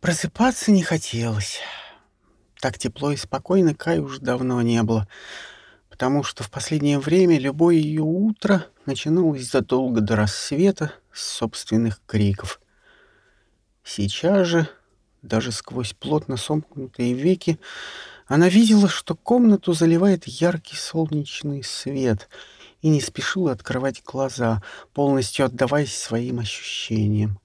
Просыпаться не хотелось. Так тепло и спокойно Кай уже давно не было, потому что в последнее время любое ее утро начиналось задолго до рассвета с собственных криков. Сейчас же, даже сквозь плотно сомкнутые веки, она видела, что комнату заливает яркий солнечный свет — и не спешила открывать глаза, полностью отдаваясь своим ощущениям.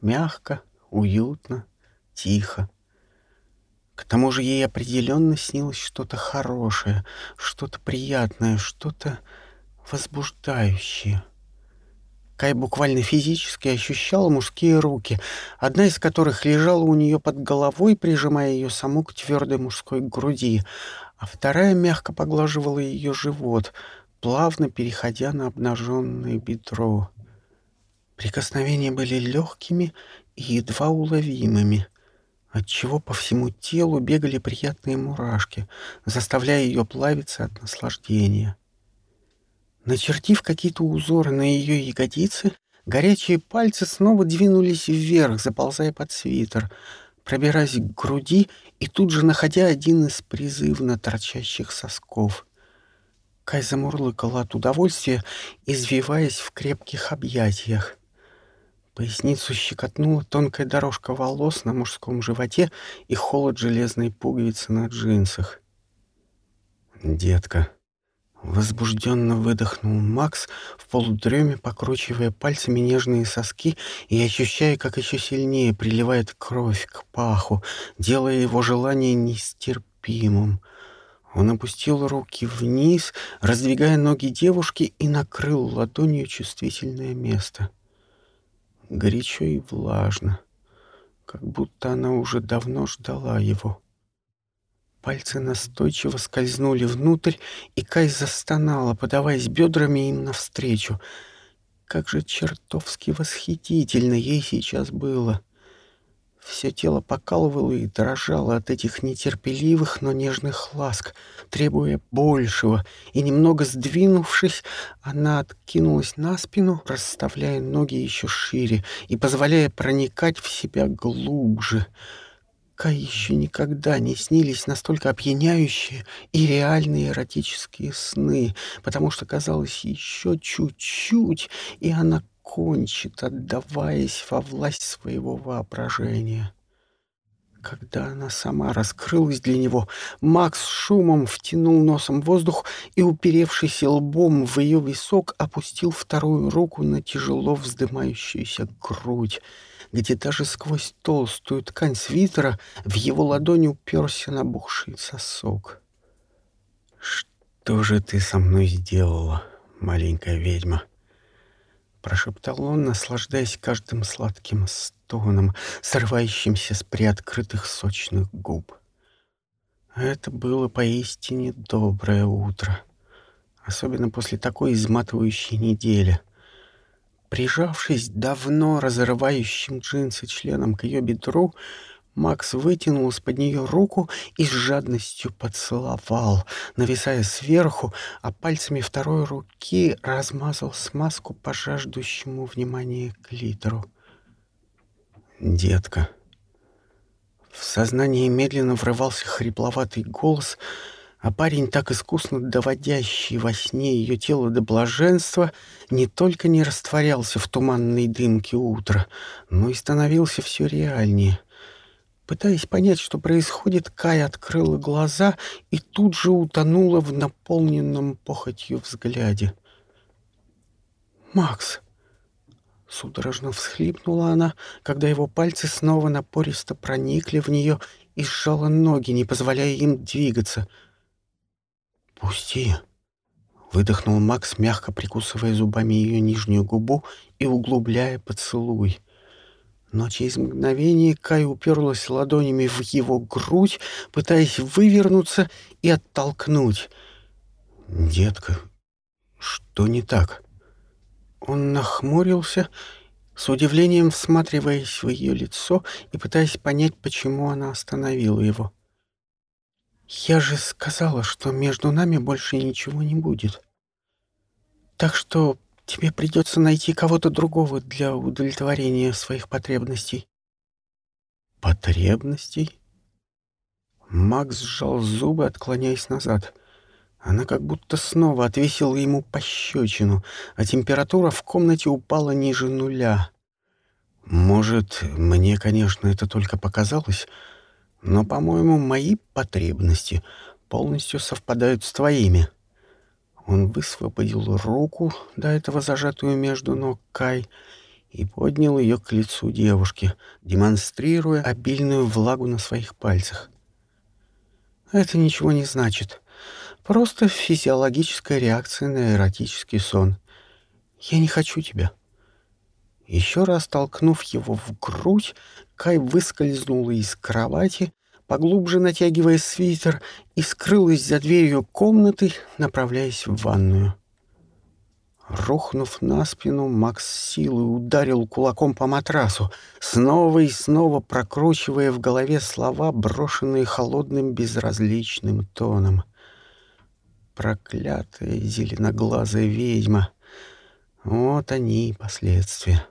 Мягко, уютно, тихо. К тому же ей определенно снилось что-то хорошее, что-то приятное, что-то возбуждающее. Кай буквально физически ощущала мужские руки, одна из которых лежала у нее под головой, прижимая ее саму к твердой мужской груди, а вторая мягко поглаживала ее живот, плавно переходя на обнаженное бедро. Прикосновения были легкими и едва уловимыми, отчего по всему телу бегали приятные мурашки, заставляя ее плавиться от наслаждения. Начертив какие-то узоры на ее ягодицы, горячие пальцы снова двинулись вверх, заползая под свитер, пробираясь к груди и тут же находя один из призывно торчащих сосков. Кай замурлыкала от удовольствия, извиваясь в крепких объятиях. Поясницу щекотнула тонкая дорожка волос на мужском животе и холод железной пуговицы на джинсах. «Детка!» Возбужденно выдохнул Макс, в полудреме покручивая пальцами нежные соски и ощущая, как еще сильнее приливает кровь к паху, делая его желание нестерпимым — он опустил руки вниз, раздвигая ноги девушки и накрыл ладонью чувствительное место. Горячо и влажно, как будто она уже давно ждала его. Пальцы настойчиво скользнули внутрь, и Кай застонала, подаваясь бедрами им навстречу. Как же чертовски восхитительно ей сейчас было! Все тело покалывало и дрожало от этих нетерпеливых, но нежных ласк, требуя большего, и, немного сдвинувшись, она откинулась на спину, расставляя ноги еще шире и позволяя проникать в себя глубже. Кай еще никогда не снились настолько опьяняющие и реальные эротические сны, потому что казалось еще чуть-чуть, и она кончит, отдаваясь во власть своего воображения. Когда она сама раскрылась для него, Макс шумом втянул носом воздух и, уперевшись лбом в ее висок, опустил вторую руку на тяжело вздымающуюся грудь, где даже сквозь толстую ткань свитера в его ладони уперся набухший сосок. «Что же ты со мной сделала, маленькая ведьма?» Прошептал он, наслаждаясь каждым сладким стоном, срывающимся с приоткрытых сочных губ. Это было поистине доброе утро, особенно после такой изматывающей недели. Прижавшись давно разрывающим джинсы членом к ее бедру, Макс вытянул из-под нее руку и с жадностью поцеловал, нависая сверху, а пальцами второй руки размазал смазку по жаждущему внимания клитору. «Детка». В сознание медленно врывался хрипловатый голос, а парень, так искусно доводящий во сне ее тело до блаженства, не только не растворялся в туманной дымке утра, но и становился все реальнее — Пытаясь понять, что происходит, Кай открыла глаза и тут же утонула в наполненном похотью взгляде. «Макс!» Судорожно всхлипнула она, когда его пальцы снова напористо проникли в нее и сжала ноги, не позволяя им двигаться. «Пусти!» — выдохнул Макс, мягко прикусывая зубами ее нижнюю губу и углубляя поцелуй но через мгновение Кай уперлась ладонями в его грудь, пытаясь вывернуться и оттолкнуть. «Детка, что не так?» Он нахмурился, с удивлением всматриваясь в ее лицо и пытаясь понять, почему она остановила его. «Я же сказала, что между нами больше ничего не будет. Так что Тебе придется найти кого-то другого для удовлетворения своих потребностей. Потребностей? Макс сжал зубы, отклоняясь назад. Она как будто снова отвесила ему пощечину, а температура в комнате упала ниже нуля. Может, мне, конечно, это только показалось, но, по-моему, мои потребности полностью совпадают с твоими. Он высвободил руку, до этого зажатую между ног Кай, и поднял ее к лицу девушки, демонстрируя обильную влагу на своих пальцах. Это ничего не значит. Просто физиологическая реакция на эротический сон. Я не хочу тебя. Еще раз толкнув его в грудь, Кай выскользнула из кровати, поглубже натягивая свитер, и скрылась за дверью комнаты, направляясь в ванную. Рухнув на спину, Макс силой ударил кулаком по матрасу, снова и снова прокручивая в голове слова, брошенные холодным безразличным тоном. Проклятая зеленоглазая ведьма! Вот они и последствия.